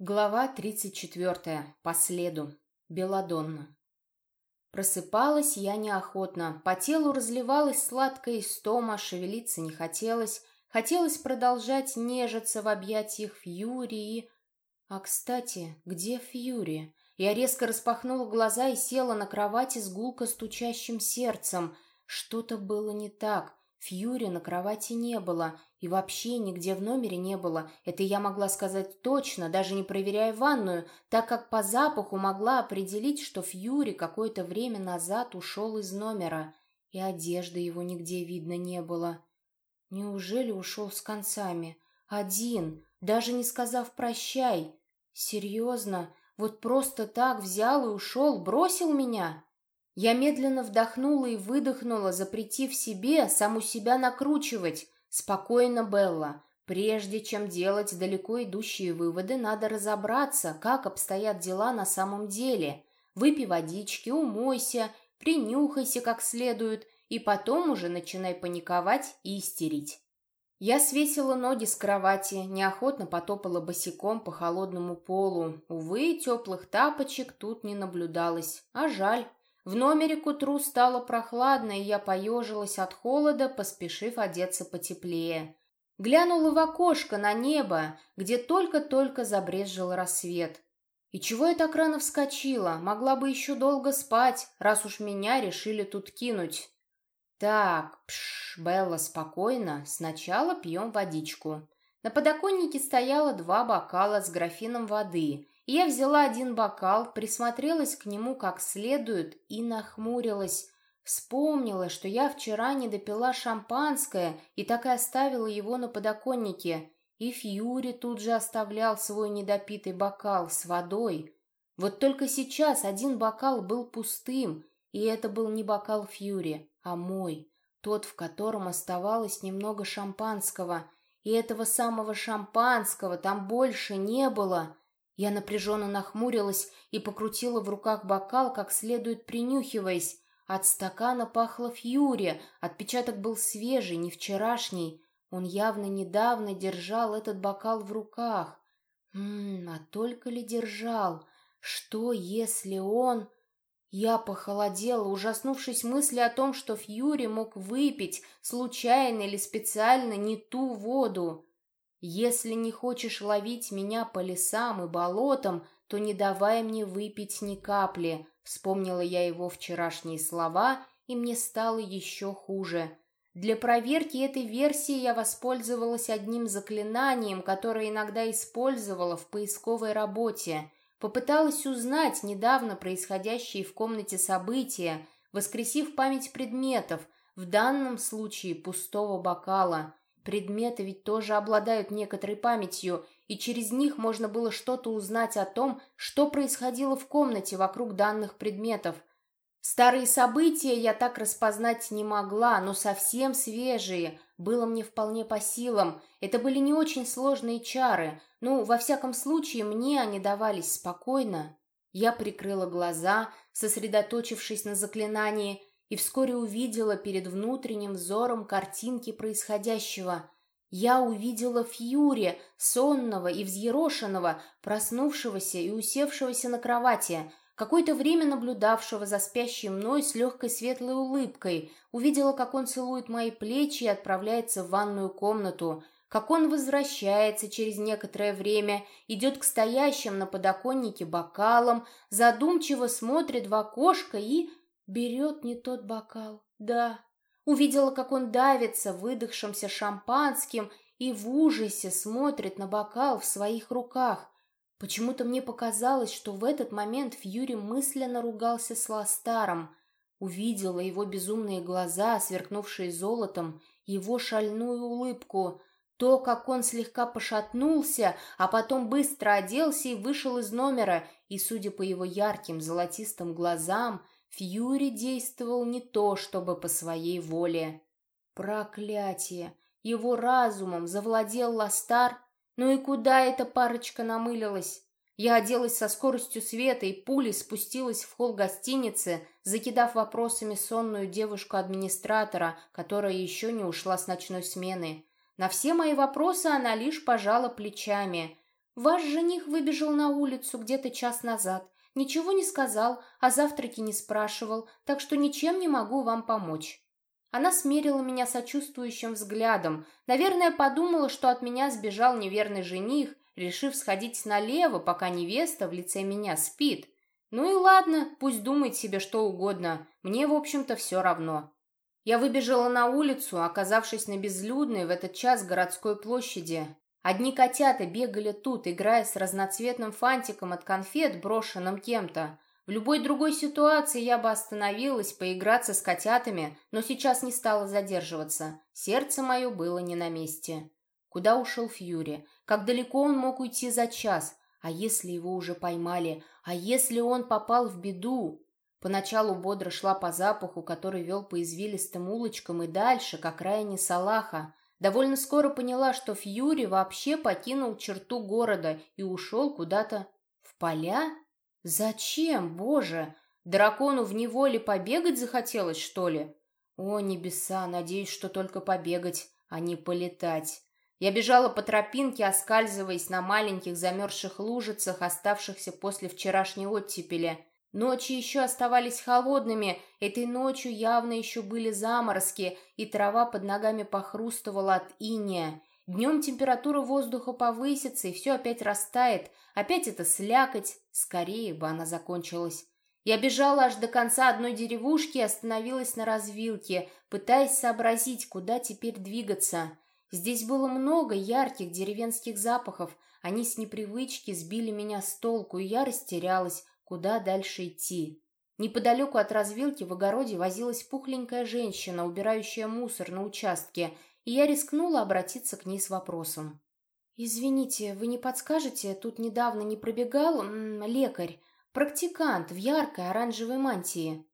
Глава 34. По следу. Беладонна. Просыпалась я неохотно. По телу разливалась сладкая истома, шевелиться не хотелось. Хотелось продолжать нежиться в объятиях Фьюри и... А, кстати, где Фьюри? Я резко распахнула глаза и села на кровати с гулко стучащим сердцем. Что-то было не так. Фьюри на кровати не было, и вообще нигде в номере не было. Это я могла сказать точно, даже не проверяя ванную, так как по запаху могла определить, что Фьюри какое-то время назад ушел из номера, и одежды его нигде видно не было. Неужели ушел с концами? Один, даже не сказав «прощай». Серьезно? Вот просто так взял и ушел, бросил меня? Я медленно вдохнула и выдохнула, запретив себе саму себя накручивать. Спокойно, Белла. Прежде чем делать далеко идущие выводы, надо разобраться, как обстоят дела на самом деле. Выпей водички, умойся, принюхайся как следует, и потом уже начинай паниковать и истерить. Я свесила ноги с кровати, неохотно потопала босиком по холодному полу. Увы, теплых тапочек тут не наблюдалось, а жаль. В номере к утру стало прохладно, и я поежилась от холода, поспешив одеться потеплее. Глянула в окошко на небо, где только-только забрезжил рассвет. И чего я так рано вскочила? Могла бы еще долго спать, раз уж меня решили тут кинуть. Так, пш, Белла, спокойно. Сначала пьем водичку. На подоконнике стояло два бокала с графином воды. Я взяла один бокал, присмотрелась к нему как следует и нахмурилась. Вспомнила, что я вчера не допила шампанское и так и оставила его на подоконнике. И Фьюри тут же оставлял свой недопитый бокал с водой. Вот только сейчас один бокал был пустым, и это был не бокал Фьюри, а мой, тот, в котором оставалось немного шампанского. И этого самого шампанского там больше не было. Я напряженно нахмурилась и покрутила в руках бокал, как следует принюхиваясь. От стакана пахло фьюри, отпечаток был свежий, не вчерашний. Он явно недавно держал этот бокал в руках. Ммм, а только ли держал? Что, если он... Я похолодела, ужаснувшись мысли о том, что Фьюри мог выпить, случайно или специально, не ту воду. Если не хочешь ловить меня по лесам и болотам, то не давай мне выпить ни капли. Вспомнила я его вчерашние слова, и мне стало еще хуже. Для проверки этой версии я воспользовалась одним заклинанием, которое иногда использовала в поисковой работе. Попыталась узнать недавно происходящие в комнате события, воскресив память предметов, в данном случае пустого бокала. Предметы ведь тоже обладают некоторой памятью, и через них можно было что-то узнать о том, что происходило в комнате вокруг данных предметов. Старые события я так распознать не могла, но совсем свежие было мне вполне по силам. Это были не очень сложные чары, ну, во всяком случае, мне они давались спокойно. Я прикрыла глаза, сосредоточившись на заклинании, и вскоре увидела перед внутренним взором картинки происходящего. Я увидела Фьюри, сонного и взъерошенного, проснувшегося и усевшегося на кровати, какое-то время наблюдавшего за спящей мной с легкой светлой улыбкой, увидела, как он целует мои плечи и отправляется в ванную комнату, как он возвращается через некоторое время, идет к стоящим на подоконнике бокалам, задумчиво смотрит в окошко и Берет не тот бокал, да. Увидела, как он давится выдохшимся шампанским и в ужасе смотрит на бокал в своих руках. Почему-то мне показалось, что в этот момент Фьюри мысленно ругался с Ластаром. Увидела его безумные глаза, сверкнувшие золотом, его шальную улыбку, то, как он слегка пошатнулся, а потом быстро оделся и вышел из номера, и, судя по его ярким золотистым глазам, Фьюри действовал не то, чтобы по своей воле. Проклятие! Его разумом завладел Ластар. Ну и куда эта парочка намылилась? Я оделась со скоростью света и пулей спустилась в холл гостиницы, закидав вопросами сонную девушку-администратора, которая еще не ушла с ночной смены. На все мои вопросы она лишь пожала плечами. Ваш жених выбежал на улицу где-то час назад. Ничего не сказал, о завтраке не спрашивал, так что ничем не могу вам помочь. Она смерила меня сочувствующим взглядом. Наверное, подумала, что от меня сбежал неверный жених, решив сходить налево, пока невеста в лице меня спит. Ну и ладно, пусть думает себе что угодно. Мне, в общем-то, все равно. Я выбежала на улицу, оказавшись на безлюдной в этот час городской площади. Одни котята бегали тут, играя с разноцветным фантиком от конфет, брошенным кем-то. В любой другой ситуации я бы остановилась поиграться с котятами, но сейчас не стала задерживаться. Сердце мое было не на месте. Куда ушел Фьюри? Как далеко он мог уйти за час? А если его уже поймали? А если он попал в беду? Поначалу бодро шла по запаху, который вел по извилистым улочкам и дальше, к окраине Салаха. Довольно скоро поняла, что Фьюри вообще покинул черту города и ушел куда-то в поля? Зачем, боже? Дракону в неволе побегать захотелось, что ли? О, небеса, надеюсь, что только побегать, а не полетать. Я бежала по тропинке, оскальзываясь на маленьких замерзших лужицах, оставшихся после вчерашней оттепели. Ночи еще оставались холодными, этой ночью явно еще были заморозки, и трава под ногами похрустывала от иния. Днем температура воздуха повысится, и все опять растает. Опять это слякоть. Скорее бы она закончилась. Я бежала аж до конца одной деревушки и остановилась на развилке, пытаясь сообразить, куда теперь двигаться. Здесь было много ярких деревенских запахов. Они с непривычки сбили меня с толку, и я растерялась, куда дальше идти. Неподалеку от развилки в огороде возилась пухленькая женщина, убирающая мусор на участке, и я рискнула обратиться к ней с вопросом. «Извините, вы не подскажете, тут недавно не пробегал м -м, лекарь, практикант в яркой оранжевой мантии?»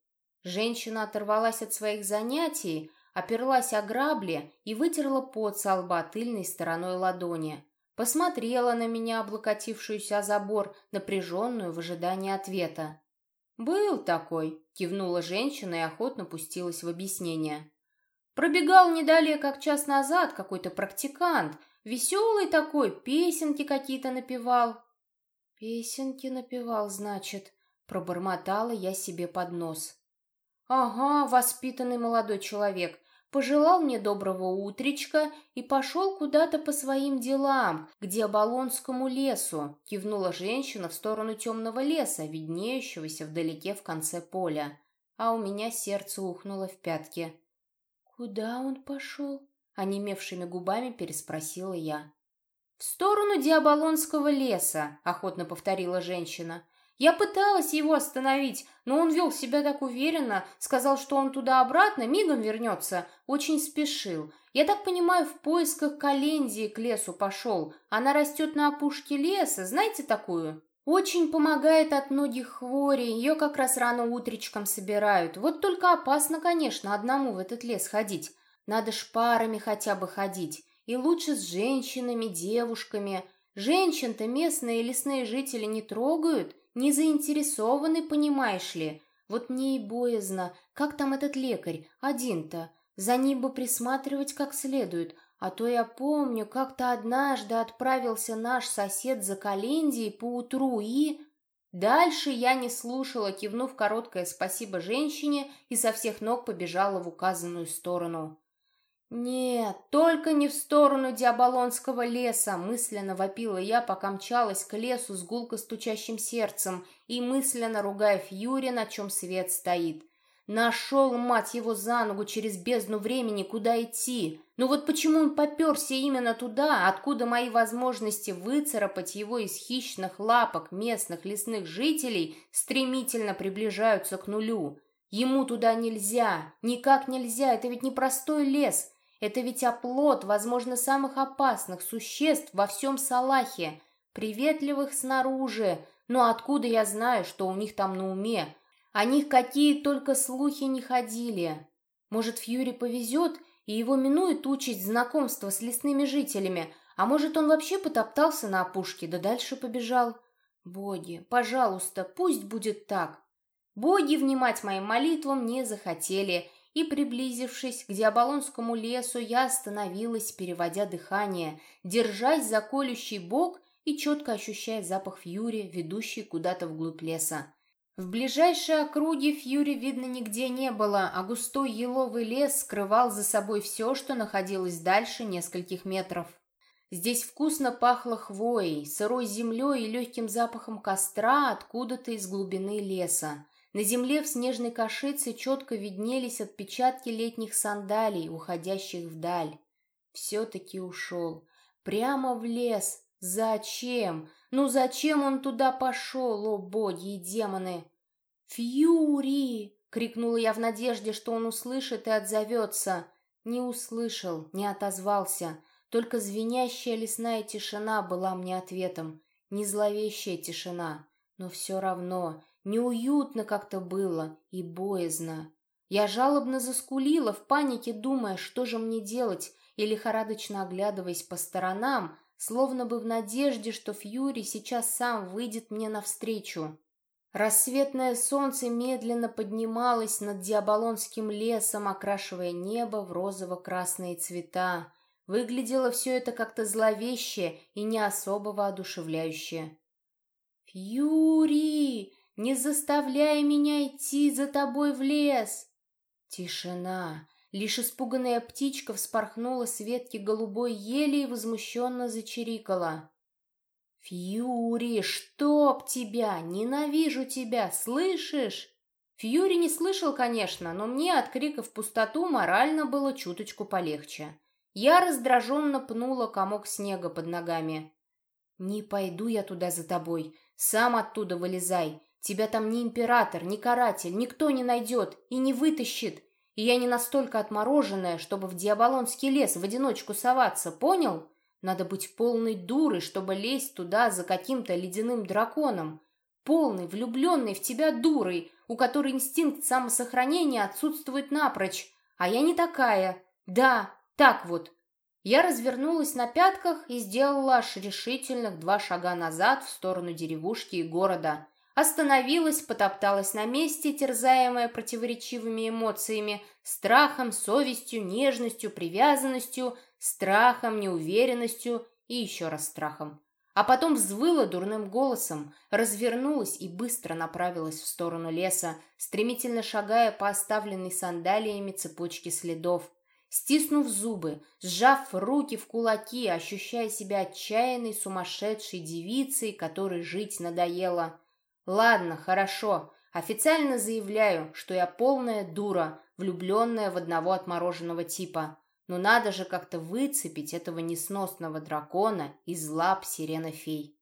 Женщина оторвалась от своих занятий, оперлась о грабли и вытерла пот со лба тыльной стороной ладони. Посмотрела на меня, облокотившуюся о забор, напряженную в ожидании ответа. «Был такой», — кивнула женщина и охотно пустилась в объяснение. Пробегал не как час назад, какой-то практикант. Веселый такой, песенки какие-то напевал. Песенки напевал, значит, пробормотала я себе под нос. Ага, воспитанный молодой человек. Пожелал мне доброго утречка и пошел куда-то по своим делам, к Диаболонскому лесу, кивнула женщина в сторону темного леса, виднеющегося вдалеке в конце поля. А у меня сердце ухнуло в пятки. «Куда он пошел?» — онемевшими губами переспросила я. «В сторону Диаболонского леса», — охотно повторила женщина. «Я пыталась его остановить, но он вел себя так уверенно, сказал, что он туда-обратно мигом вернется, очень спешил. Я так понимаю, в поисках Календии к лесу пошел. Она растет на опушке леса, знаете такую?» Очень помогает от многих хворей, ее как раз рано утречком собирают. Вот только опасно, конечно, одному в этот лес ходить. Надо ж парами хотя бы ходить. И лучше с женщинами, девушками. Женщин-то местные лесные жители не трогают, не заинтересованы, понимаешь ли. Вот мне и боязно, как там этот лекарь, один-то. За ним бы присматривать как следует, а то я помню, как-то однажды отправился наш сосед за Календией поутру и... Дальше я не слушала, кивнув короткое спасибо женщине и со всех ног побежала в указанную сторону. «Нет, только не в сторону Диаболонского леса!» мысленно вопила я, пока мчалась к лесу с гулко стучащим сердцем и мысленно ругая Фьюри, на чем свет стоит. Нашел, мать его, за ногу через бездну времени, куда идти. Ну вот почему он поперся именно туда, откуда мои возможности выцарапать его из хищных лапок местных лесных жителей стремительно приближаются к нулю? Ему туда нельзя, никак нельзя, это ведь не простой лес. Это ведь оплот, возможно, самых опасных существ во всем Салахе. Приветливых снаружи, но откуда я знаю, что у них там на уме? О них какие только слухи не ходили. Может, Фьюри повезет, и его минует участь знакомства с лесными жителями, а может, он вообще потоптался на опушке, да дальше побежал. Боги, пожалуйста, пусть будет так. Боги внимать моим молитвам не захотели, и, приблизившись к Диаболонскому лесу, я остановилась, переводя дыхание, держась за колющий бок и четко ощущая запах фьюри, ведущий куда-то вглубь леса. В ближайшей округе фьюри видно нигде не было, а густой еловый лес скрывал за собой все, что находилось дальше нескольких метров. Здесь вкусно пахло хвоей, сырой землей и легким запахом костра откуда-то из глубины леса. На земле в снежной кашице четко виднелись отпечатки летних сандалий, уходящих вдаль. Все-таки ушел. Прямо в лес. Зачем? Ну зачем он туда пошел, о боги и демоны? «Фьюри!» — крикнула я в надежде, что он услышит и отзовется. Не услышал, не отозвался. Только звенящая лесная тишина была мне ответом. Не зловещая тишина, но все равно Неуютно как-то было и боязно. Я жалобно заскулила в панике, думая, что же мне делать, и лихорадочно оглядываясь по сторонам, словно бы в надежде, что Фьюри сейчас сам выйдет мне навстречу. Рассветное солнце медленно поднималось над Диаболонским лесом, окрашивая небо в розово-красные цвета. Выглядело все это как-то зловеще и не особо воодушевляюще. «Фьюри!» Не заставляй меня идти за тобой в лес!» Тишина. Лишь испуганная птичка вспорхнула с ветки голубой ели и возмущенно зачирикала. «Фьюри, чтоб тебя! Ненавижу тебя! Слышишь?» Фьюри не слышал, конечно, но мне от крика в пустоту морально было чуточку полегче. Я раздраженно пнула комок снега под ногами. «Не пойду я туда за тобой. Сам оттуда вылезай. Тебя там ни император, ни каратель, никто не найдет и не вытащит. И я не настолько отмороженная, чтобы в Диаболонский лес в одиночку соваться, понял? Надо быть полной дурой, чтобы лезть туда за каким-то ледяным драконом. Полной, влюбленной в тебя дурой, у которой инстинкт самосохранения отсутствует напрочь. А я не такая. Да, так вот. Я развернулась на пятках и сделала аж решительных два шага назад в сторону деревушки и города. Остановилась, потопталась на месте, терзаемая противоречивыми эмоциями, страхом, совестью, нежностью, привязанностью, страхом, неуверенностью и еще раз страхом. А потом взвыла дурным голосом, развернулась и быстро направилась в сторону леса, стремительно шагая по оставленной сандалиями цепочке следов. Стиснув зубы, сжав руки в кулаки, ощущая себя отчаянной, сумасшедшей девицей, которой жить надоело – Ладно, хорошо. Официально заявляю, что я полная дура, влюбленная в одного отмороженного типа. Но надо же как-то выцепить этого несносного дракона из лап сирена-фей.